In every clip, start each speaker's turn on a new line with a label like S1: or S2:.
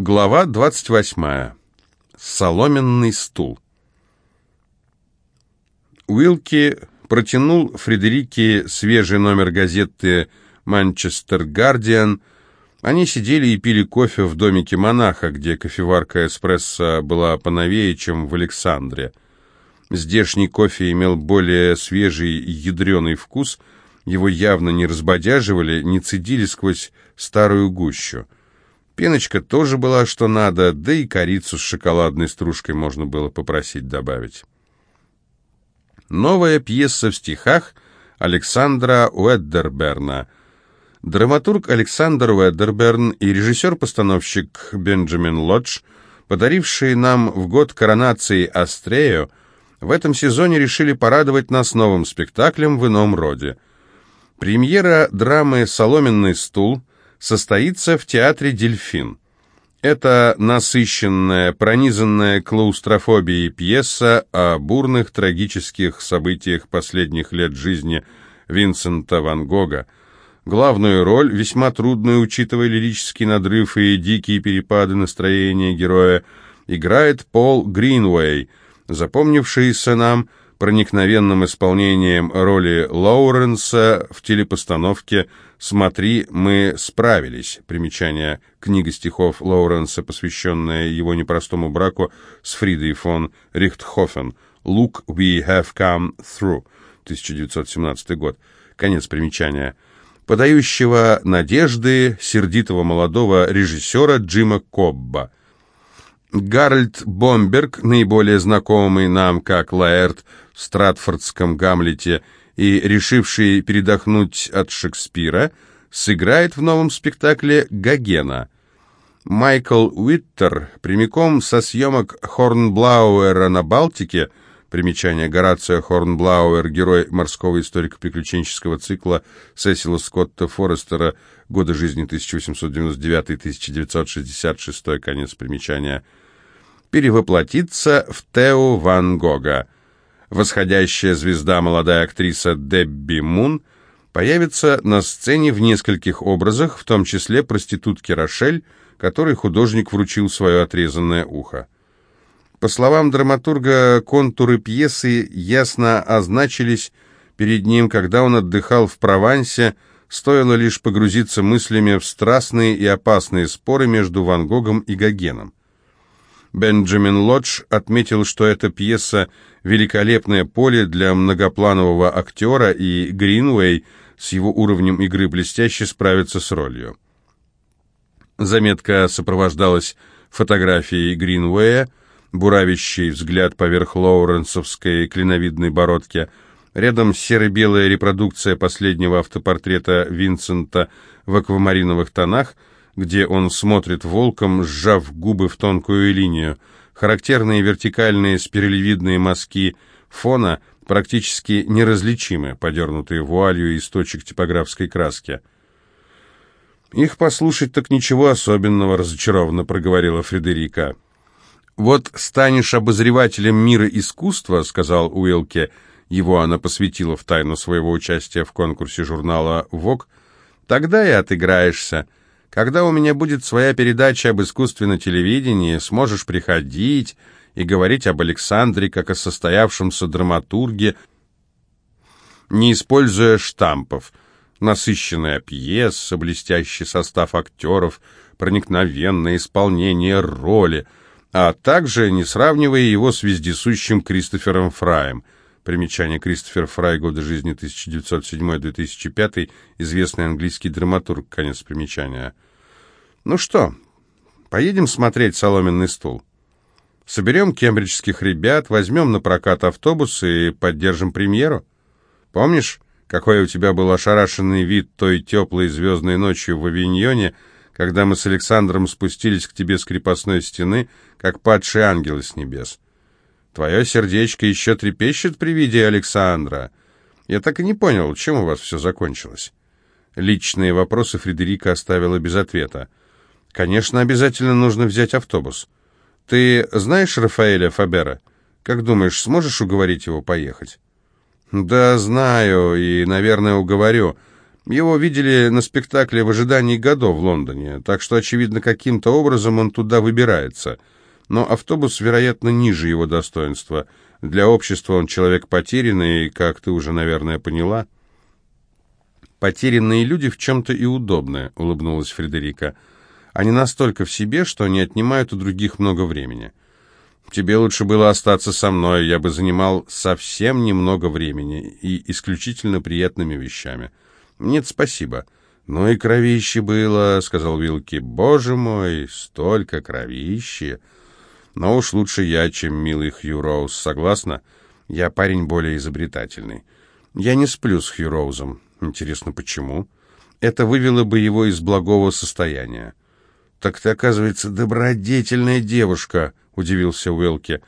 S1: Глава 28. Соломенный стул. Уилки протянул Фредерике свежий номер газеты «Манчестер Гардиан». Они сидели и пили кофе в домике монаха, где кофеварка эспрессо была поновее, чем в Александре. Здешний кофе имел более свежий и ядреный вкус, его явно не разбодяживали, не цедили сквозь старую гущу. Пеночка тоже была что надо, да и корицу с шоколадной стружкой можно было попросить добавить. Новая пьеса в стихах Александра Уэддерберна. Драматург Александр Уэддерберн и режиссер-постановщик Бенджамин Лодж, подарившие нам в год коронации Астрею, в этом сезоне решили порадовать нас новым спектаклем в ином роде. Премьера драмы «Соломенный стул» состоится в театре «Дельфин». Это насыщенная, пронизанная клаустрофобией пьеса о бурных трагических событиях последних лет жизни Винсента Ван Гога. Главную роль, весьма трудную, учитывая лирический надрыв и дикие перепады настроения героя, играет Пол Гринвей, запомнившийся нам проникновенным исполнением роли Лоуренса в телепостановке «Смотри, мы справились». Примечание. Книга стихов Лоуренса, посвященная его непростому браку с Фридой фон Рихтхофен. «Look, we have come through». 1917 год. Конец примечания. Подающего надежды сердитого молодого режиссера Джима Кобба. Гарольд Бомберг, наиболее знакомый нам как Лаэрт в Стратфордском Гамлете, и решивший передохнуть от Шекспира, сыграет в новом спектакле Гогена. Майкл Уиттер прямиком со съемок Хорнблауэра на Балтике, примечание. Горация Хорнблауэр, герой морского историко-приключенческого цикла Сесила Скотта Форестера, годы жизни 1899-1966, конец примечания, перевоплотится в Тео Ван Гога. Восходящая звезда молодая актриса Дебби Мун появится на сцене в нескольких образах, в том числе проститутки Рошель, которой художник вручил свое отрезанное ухо. По словам драматурга, контуры пьесы ясно означились перед ним, когда он отдыхал в Провансе, стоило лишь погрузиться мыслями в страстные и опасные споры между Ван Гогом и Гогеном. Бенджамин Лодж отметил, что эта пьеса – великолепное поле для многопланового актера, и Гринвей с его уровнем игры блестяще справится с ролью. Заметка сопровождалась фотографией Гринвея, буравящий взгляд поверх лоуренсовской клиновидной бородки. Рядом серо-белая репродукция последнего автопортрета Винсента в аквамариновых тонах – где он смотрит волком, сжав губы в тонкую линию. Характерные вертикальные спиралевидные мазки фона практически неразличимы, подернутые вуалью из точек типографской краски. «Их послушать так ничего особенного», — разочарованно проговорила Фредерика. «Вот станешь обозревателем мира искусства», — сказал Уилке, его она посвятила в тайну своего участия в конкурсе журнала «Вог», — «тогда и отыграешься». Когда у меня будет своя передача об искусственном телевидении, сможешь приходить и говорить об Александре как о состоявшемся драматурге, не используя штампов. Насыщенная пьеса, блестящий состав актеров, проникновенное исполнение роли, а также не сравнивая его с вездесущим Кристофером Фраем. Примечание Кристофер Фрай, годы жизни 1907-2005, известный английский драматург, конец примечания. Ну что, поедем смотреть «Соломенный стул». Соберем кембриджских ребят, возьмем на прокат автобус и поддержим премьеру. Помнишь, какой у тебя был ошарашенный вид той теплой звездной ночью в Авиньоне, когда мы с Александром спустились к тебе с крепостной стены, как падшие ангелы с небес? Твое сердечко еще трепещет при виде Александра. Я так и не понял, чем у вас все закончилось. Личные вопросы Фредерика оставила без ответа. Конечно, обязательно нужно взять автобус. Ты знаешь Рафаэля Фабера? Как думаешь, сможешь уговорить его поехать? Да, знаю, и, наверное, уговорю. Его видели на спектакле в ожидании годов в Лондоне, так что, очевидно, каким-то образом он туда выбирается. Но автобус, вероятно, ниже его достоинства. Для общества он человек потерянный, как ты уже, наверное, поняла. «Потерянные люди в чем-то и удобны», — улыбнулась Фредерика. «Они настолько в себе, что не отнимают у других много времени». «Тебе лучше было остаться со мной, я бы занимал совсем немного времени и исключительно приятными вещами». «Нет, спасибо». «Ну и кровище было», — сказал Вилки. «Боже мой, столько кровищи!» «Но уж лучше я, чем милый Хью Роуз, согласна? Я парень более изобретательный. Я не сплю с Хью Роузом. Интересно, почему? Это вывело бы его из благого состояния. «Так ты, оказывается, добродетельная девушка», — удивился Уилки.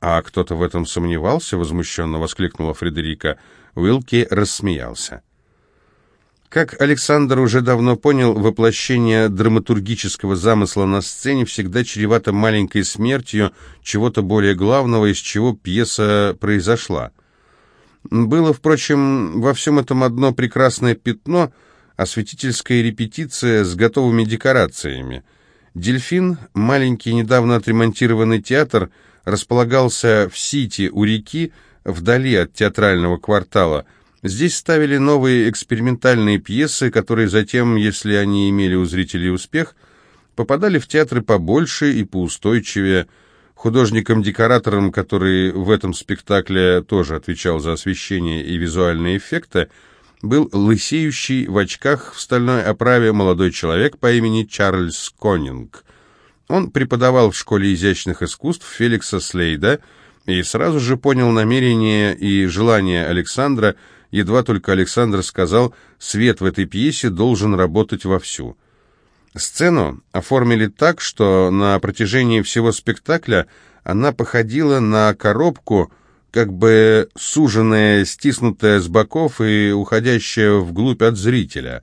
S1: «А кто-то в этом сомневался?» — возмущенно воскликнула Фредерика. Уилки рассмеялся. Как Александр уже давно понял, воплощение драматургического замысла на сцене всегда чревато маленькой смертью чего-то более главного, из чего пьеса произошла. Было, впрочем, во всем этом одно прекрасное пятно — осветительская репетиция с готовыми декорациями. «Дельфин», маленький недавно отремонтированный театр, располагался в Сити у реки, вдали от театрального квартала. Здесь ставили новые экспериментальные пьесы, которые затем, если они имели у зрителей успех, попадали в театры побольше и поустойчивее – Художником-декоратором, который в этом спектакле тоже отвечал за освещение и визуальные эффекты, был лысеющий в очках в стальной оправе молодой человек по имени Чарльз Коннинг. Он преподавал в школе изящных искусств Феликса Слейда и сразу же понял намерение и желание Александра, едва только Александр сказал «свет в этой пьесе должен работать вовсю». Сцену оформили так, что на протяжении всего спектакля она походила на коробку, как бы суженная, стиснутая с боков и уходящая вглубь от зрителя.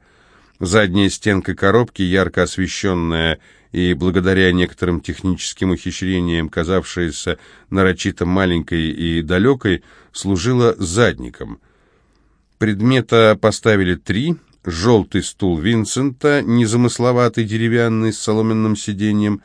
S1: Задняя стенка коробки, ярко освещенная и благодаря некоторым техническим ухищрениям, казавшаяся нарочито маленькой и далекой, служила задником. Предмета поставили три — желтый стул Винсента, незамысловатый деревянный с соломенным сиденьем,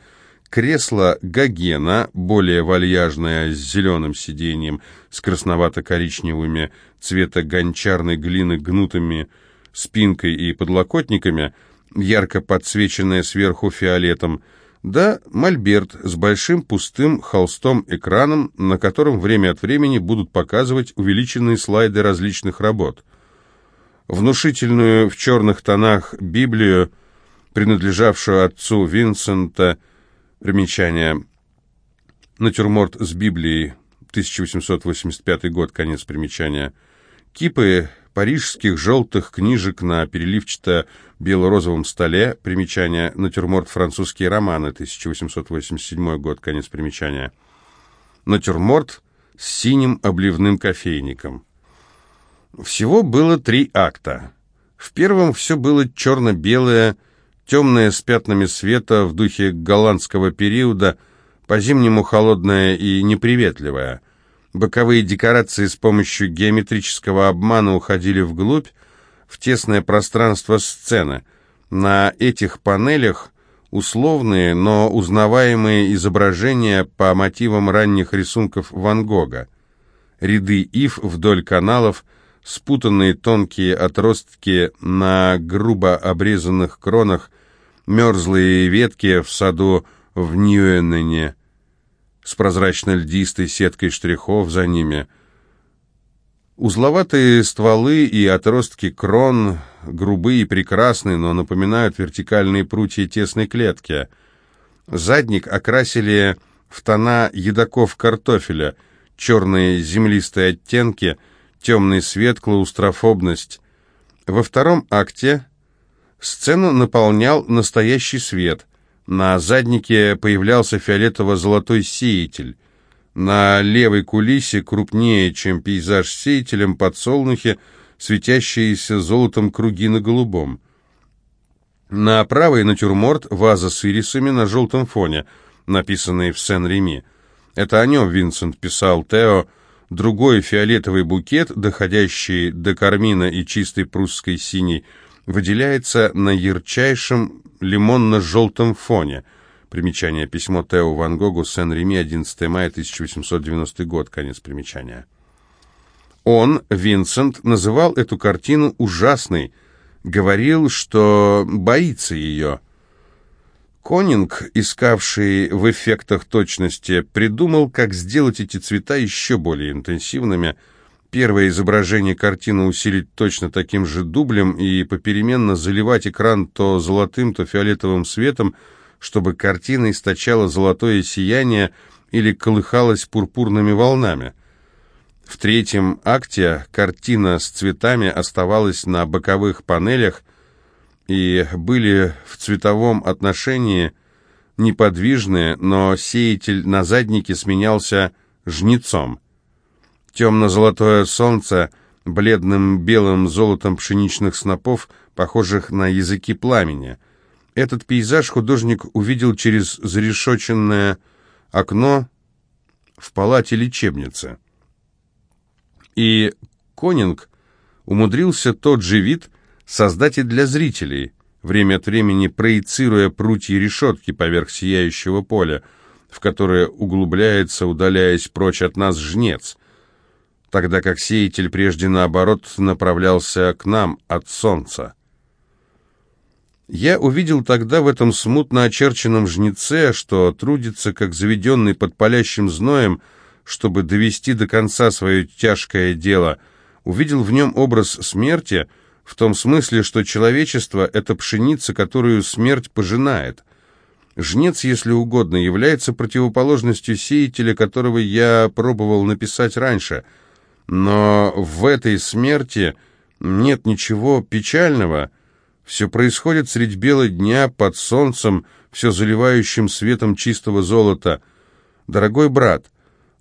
S1: кресло Гогена, более вальяжное, с зеленым сиденьем, с красновато-коричневыми цвета гончарной глины гнутыми спинкой и подлокотниками, ярко подсвеченное сверху фиолетом, да мольберт с большим пустым холстом-экраном, на котором время от времени будут показывать увеличенные слайды различных работ – внушительную в черных тонах Библию, принадлежавшую отцу Винсента, примечание, натюрморт с Библией, 1885 год, конец примечания, кипы парижских желтых книжек на переливчато-бело-розовом столе, примечание, натюрморт французские романы, 1887 год, конец примечания, натюрморт с синим обливным кофейником. Всего было три акта. В первом все было черно-белое, темное с пятнами света в духе голландского периода, по-зимнему холодное и неприветливое. Боковые декорации с помощью геометрического обмана уходили вглубь, в тесное пространство сцены. На этих панелях условные, но узнаваемые изображения по мотивам ранних рисунков Ван Гога. Ряды ив вдоль каналов – спутанные тонкие отростки на грубо обрезанных кронах, мерзлые ветки в саду в Ньюэнене с прозрачно-льдистой сеткой штрихов за ними. Узловатые стволы и отростки крон грубые и прекрасные, но напоминают вертикальные прутья тесной клетки. Задник окрасили в тона едоков картофеля, черные землистые оттенки — темный свет, клаустрофобность. Во втором акте сцену наполнял настоящий свет. На заднике появлялся фиолетово-золотой сеятель. На левой кулисе, крупнее, чем пейзаж с сеятелем, подсолнухи, светящиеся золотом круги на голубом. На правой натюрморт ваза с ирисами на желтом фоне, написанный в Сен-Реми. Это о нем Винсент писал Тео, другой фиолетовый букет, доходящий до кармина и чистой прусской синей, выделяется на ярчайшем лимонно-желтом фоне. Примечание. Письмо Тео Ван Гогу, Сен-Реми, 11 мая 1890 год. Конец примечания. Он, Винсент, называл эту картину ужасной, говорил, что боится ее. Конинг, искавший в эффектах точности, придумал, как сделать эти цвета еще более интенсивными. Первое изображение картины усилить точно таким же дублем и попеременно заливать экран то золотым, то фиолетовым светом, чтобы картина источала золотое сияние или колыхалась пурпурными волнами. В третьем акте картина с цветами оставалась на боковых панелях, и были в цветовом отношении неподвижные, но сеятель на заднике сменялся жнецом. Темно-золотое солнце бледным белым золотом пшеничных снопов, похожих на языки пламени. Этот пейзаж художник увидел через зарешоченное окно в палате лечебницы. И Конинг умудрился тот же вид создать и для зрителей, время от времени проецируя прутья решетки поверх сияющего поля, в которое углубляется, удаляясь прочь от нас, жнец, тогда как сеятель прежде наоборот направлялся к нам от солнца. Я увидел тогда в этом смутно очерченном жнеце, что трудится, как заведенный под палящим зноем, чтобы довести до конца свое тяжкое дело, увидел в нем образ смерти — в том смысле, что человечество — это пшеница, которую смерть пожинает. Жнец, если угодно, является противоположностью сеятеля, которого я пробовал написать раньше. Но в этой смерти нет ничего печального. Все происходит средь бела дня, под солнцем, все заливающим светом чистого золота. Дорогой брат,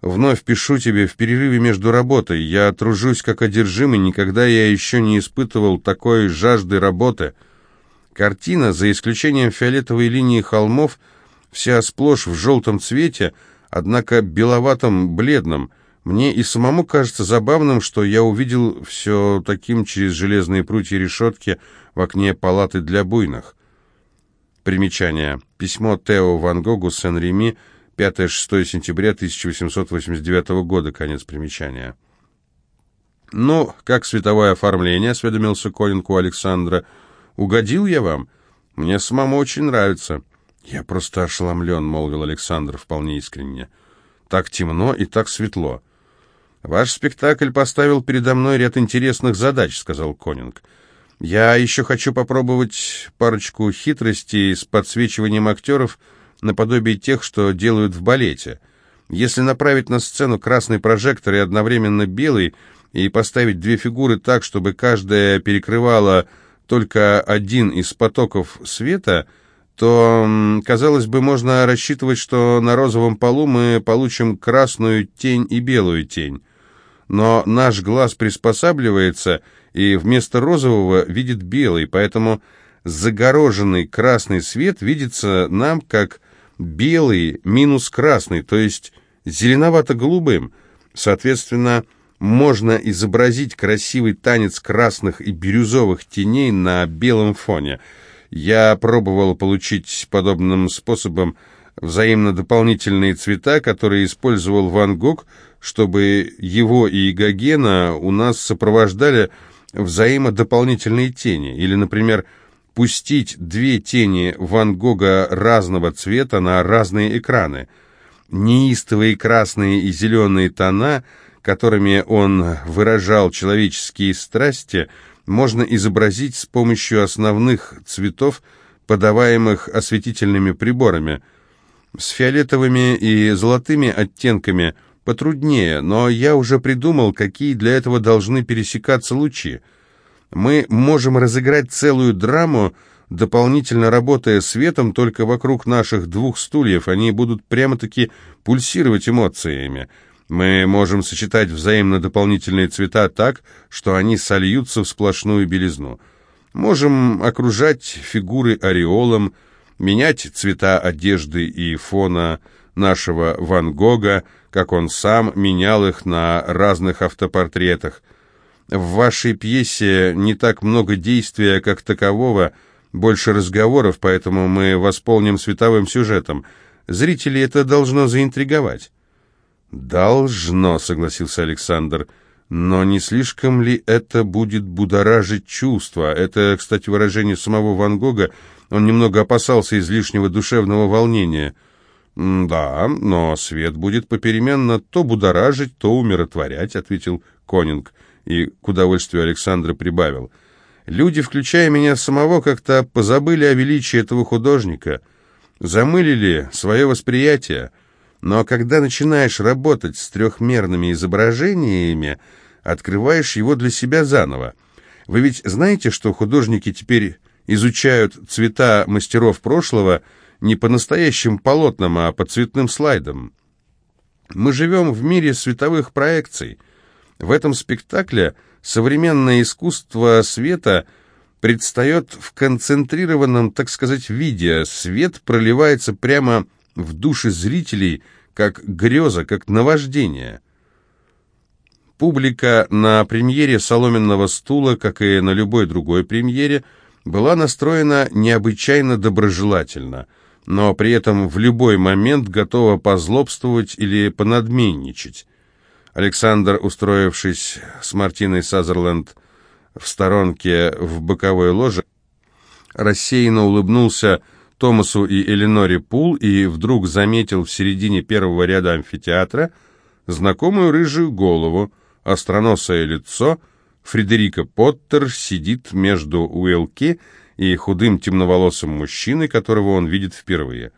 S1: Вновь пишу тебе в перерыве между работой. Я тружусь как одержимый, никогда я еще не испытывал такой жажды работы. Картина, за исключением фиолетовой линии холмов, вся сплошь в желтом цвете, однако беловатом, бледном. Мне и самому кажется забавным, что я увидел все таким через железные прутья решетки в окне палаты для буйных. Примечание. Письмо Тео Ван Гогу Сен-Реми 5-6 сентября 1889 года, конец примечания. «Ну, как световое оформление?» — осведомился Колинг у Александра. «Угодил я вам? Мне самому очень нравится». «Я просто ошеломлен», — молвил Александр вполне искренне. «Так темно и так светло». «Ваш спектакль поставил передо мной ряд интересных задач», — сказал Конинг. «Я еще хочу попробовать парочку хитростей с подсвечиванием актеров», — наподобие тех, что делают в балете. Если направить на сцену красный прожектор и одновременно белый, и поставить две фигуры так, чтобы каждая перекрывала только один из потоков света, то, казалось бы, можно рассчитывать, что на розовом полу мы получим красную тень и белую тень. Но наш глаз приспосабливается и вместо розового видит белый, поэтому загороженный красный свет видится нам как белый минус красный, то есть зеленовато-голубым. Соответственно, можно изобразить красивый танец красных и бирюзовых теней на белом фоне. Я пробовал получить подобным способом взаимно дополнительные цвета, которые использовал Ван Гог, чтобы его и Гогена у нас сопровождали взаимодополнительные тени. Или, например, пустить две тени Ван Гога разного цвета на разные экраны. Неистовые красные и зеленые тона, которыми он выражал человеческие страсти, можно изобразить с помощью основных цветов, подаваемых осветительными приборами. С фиолетовыми и золотыми оттенками потруднее, но я уже придумал, какие для этого должны пересекаться лучи. Мы можем разыграть целую драму, дополнительно работая светом только вокруг наших двух стульев. Они будут прямо-таки пульсировать эмоциями. Мы можем сочетать взаимно дополнительные цвета так, что они сольются в сплошную белизну. Можем окружать фигуры ореолом, менять цвета одежды и фона нашего Ван Гога, как он сам менял их на разных автопортретах – в вашей пьесе не так много действия как такового, больше разговоров, поэтому мы восполним световым сюжетом. Зрителей это должно заинтриговать». «Должно», — согласился Александр. «Но не слишком ли это будет будоражить чувства? Это, кстати, выражение самого Ван Гога. Он немного опасался излишнего душевного волнения». «Да, но свет будет попеременно то будоражить, то умиротворять», — ответил Конинг, и к удовольствию Александра прибавил. «Люди, включая меня самого, как-то позабыли о величии этого художника, замылили свое восприятие». Но когда начинаешь работать с трехмерными изображениями, открываешь его для себя заново. Вы ведь знаете, что художники теперь изучают цвета мастеров прошлого не по настоящим полотнам, а по цветным слайдам? Мы живем в мире световых проекций. В этом спектакле современное искусство света предстает в концентрированном, так сказать, виде. Свет проливается прямо в души зрителей, как греза, как наваждение. Публика на премьере «Соломенного стула», как и на любой другой премьере, была настроена необычайно доброжелательно, но при этом в любой момент готова позлобствовать или понадменничать. Александр, устроившись с Мартиной Сазерленд в сторонке в боковой ложе, рассеянно улыбнулся Томасу и Эленоре Пул и вдруг заметил в середине первого ряда амфитеатра знакомую рыжую голову, остроносое лицо. Фредерика Поттер сидит между Уилки и худым темноволосым мужчиной, которого он видит впервые.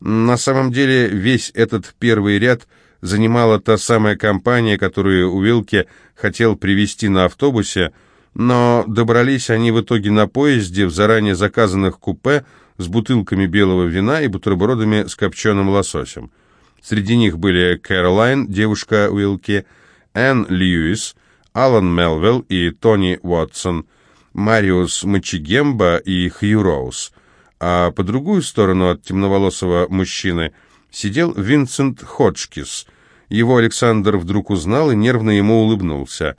S1: На самом деле весь этот первый ряд занимала та самая компания, которую Уилки хотел привести на автобусе, но добрались они в итоге на поезде в заранее заказанных купе, с бутылками белого вина и бутербродами с копченым лососем. Среди них были Кэролайн, девушка Уилки, Энн Льюис, Алан Мелвилл и Тони Уотсон, Мариус Мачигемба и Хью Роуз. А по другую сторону от темноволосого мужчины сидел Винсент Ходжкис. Его Александр вдруг узнал и нервно ему улыбнулся.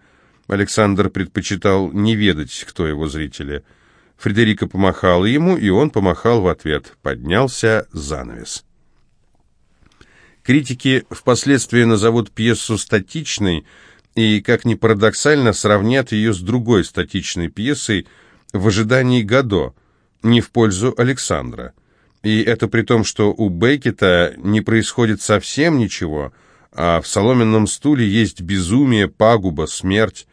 S1: Александр предпочитал не ведать, кто его зрители – Фредерика помахала ему, и он помахал в ответ. Поднялся занавес. Критики впоследствии назовут пьесу статичной и, как ни парадоксально, сравнят ее с другой статичной пьесой «В ожидании Гадо», не в пользу Александра. И это при том, что у Беккета не происходит совсем ничего, а в «Соломенном стуле» есть безумие, пагуба, смерть.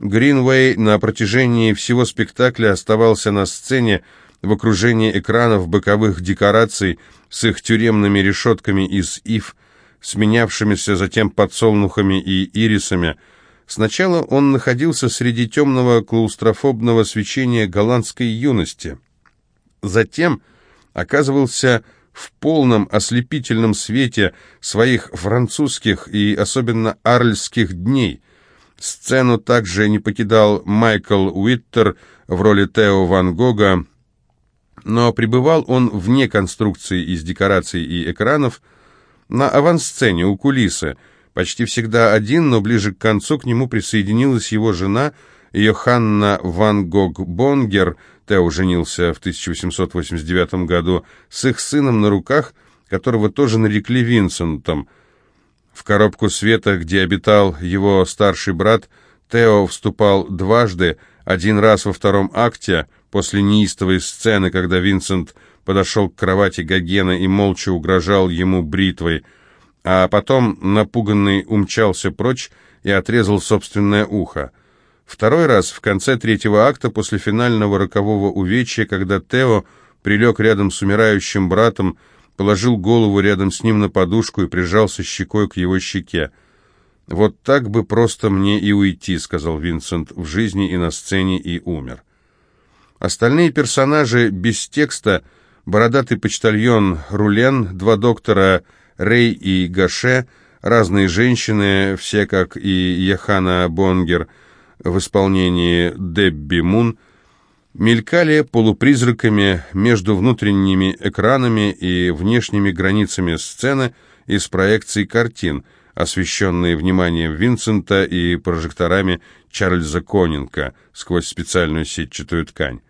S1: Гринвей на протяжении всего спектакля оставался на сцене в окружении экранов боковых декораций с их тюремными решетками из ив, сменявшимися затем подсолнухами и ирисами. Сначала он находился среди темного клаустрофобного свечения голландской юности. Затем оказывался в полном ослепительном свете своих французских и особенно арльских дней – Сцену также не покидал Майкл Уиттер в роли Тео Ван Гога, но пребывал он вне конструкции из декораций и экранов, на авансцене у кулисы, почти всегда один, но ближе к концу к нему присоединилась его жена Йоханна Ван Гог Бонгер, Тео женился в 1889 году, с их сыном на руках, которого тоже нарекли Винсентом – в коробку света, где обитал его старший брат, Тео вступал дважды, один раз во втором акте, после неистовой сцены, когда Винсент подошел к кровати Гогена и молча угрожал ему бритвой, а потом, напуганный, умчался прочь и отрезал собственное ухо. Второй раз в конце третьего акта, после финального рокового увечья, когда Тео прилег рядом с умирающим братом, положил голову рядом с ним на подушку и прижался щекой к его щеке. «Вот так бы просто мне и уйти», — сказал Винсент, — «в жизни и на сцене и умер». Остальные персонажи без текста — бородатый почтальон Рулен, два доктора Рэй и Гаше, разные женщины, все как и Яхана Бонгер в исполнении Дебби Мун — мелькали полупризраками между внутренними экранами и внешними границами сцены из проекций картин, освещенные вниманием Винсента и прожекторами Чарльза Конинка сквозь специальную сетчатую ткань.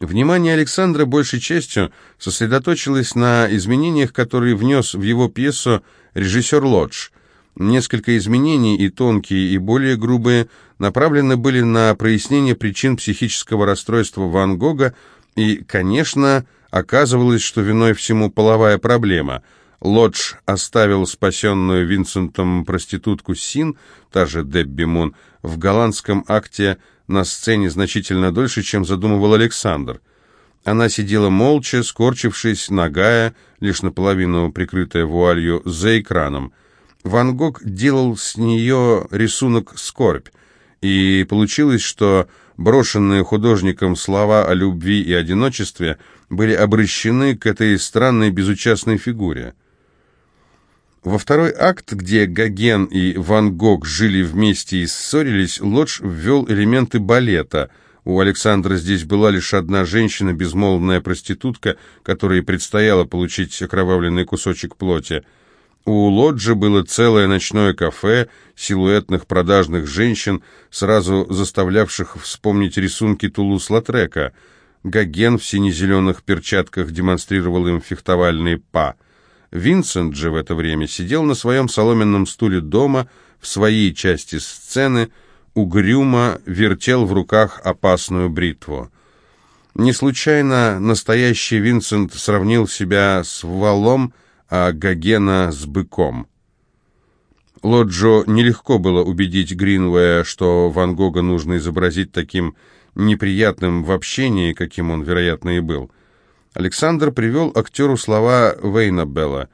S1: Внимание Александра большей частью сосредоточилось на изменениях, которые внес в его пьесу режиссер Лодж. Несколько изменений, и тонкие, и более грубые, направлены были на прояснение причин психического расстройства Ван Гога, и, конечно, оказывалось, что виной всему половая проблема. Лодж оставил спасенную Винсентом проститутку Син, та же Дебби Мун, в голландском акте на сцене значительно дольше, чем задумывал Александр. Она сидела молча, скорчившись, нагая, лишь наполовину прикрытая вуалью, за экраном. Ван Гог делал с нее рисунок «Скорбь», и получилось, что брошенные художником слова о любви и одиночестве были обращены к этой странной безучастной фигуре. Во второй акт, где Гоген и Ван Гог жили вместе и ссорились, Лодж ввел элементы балета. У Александра здесь была лишь одна женщина, безмолвная проститутка, которой предстояло получить окровавленный кусочек плоти. У Лоджа было целое ночное кафе, силуэтных продажных женщин, сразу заставлявших вспомнить рисунки Тулус-Латрека. Гоген в сине-зеленых перчатках демонстрировал им фехтовальные па – Винсент же в это время сидел на своем соломенном стуле дома, в своей части сцены, угрюмо вертел в руках опасную бритву. Не случайно настоящий Винсент сравнил себя с валом, а Гогена с быком. Лоджо нелегко было убедить Гринвея, что Ван Гога нужно изобразить таким неприятным в общении, каким он, вероятно, и был. Александр привел актеру слова Вейна Белла.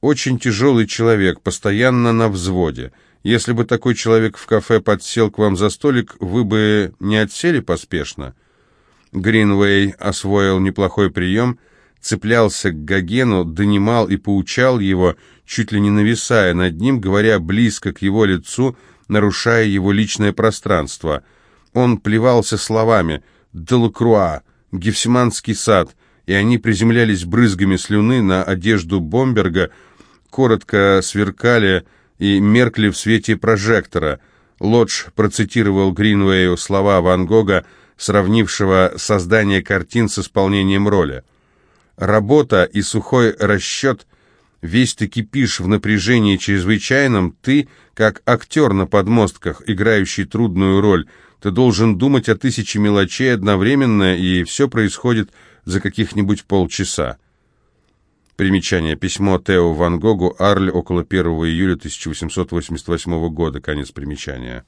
S1: «Очень тяжелый человек, постоянно на взводе. Если бы такой человек в кафе подсел к вам за столик, вы бы не отсели поспешно?» Гринвей освоил неплохой прием, цеплялся к Гогену, донимал и поучал его, чуть ли не нависая над ним, говоря близко к его лицу, нарушая его личное пространство. Он плевался словами «Делакруа», «Гефсиманский сад», и они приземлялись брызгами слюны на одежду Бомберга, коротко сверкали и меркли в свете прожектора. Лодж процитировал Гринвею слова Ван Гога, сравнившего создание картин с исполнением роли. «Работа и сухой расчет, весь ты кипишь в напряжении чрезвычайном, ты, как актер на подмостках, играющий трудную роль, ты должен думать о тысяче мелочей одновременно, и все происходит за каких-нибудь полчаса. Примечание. Письмо Тео Ван Гогу, Арль, около 1 июля 1888 года. Конец примечания.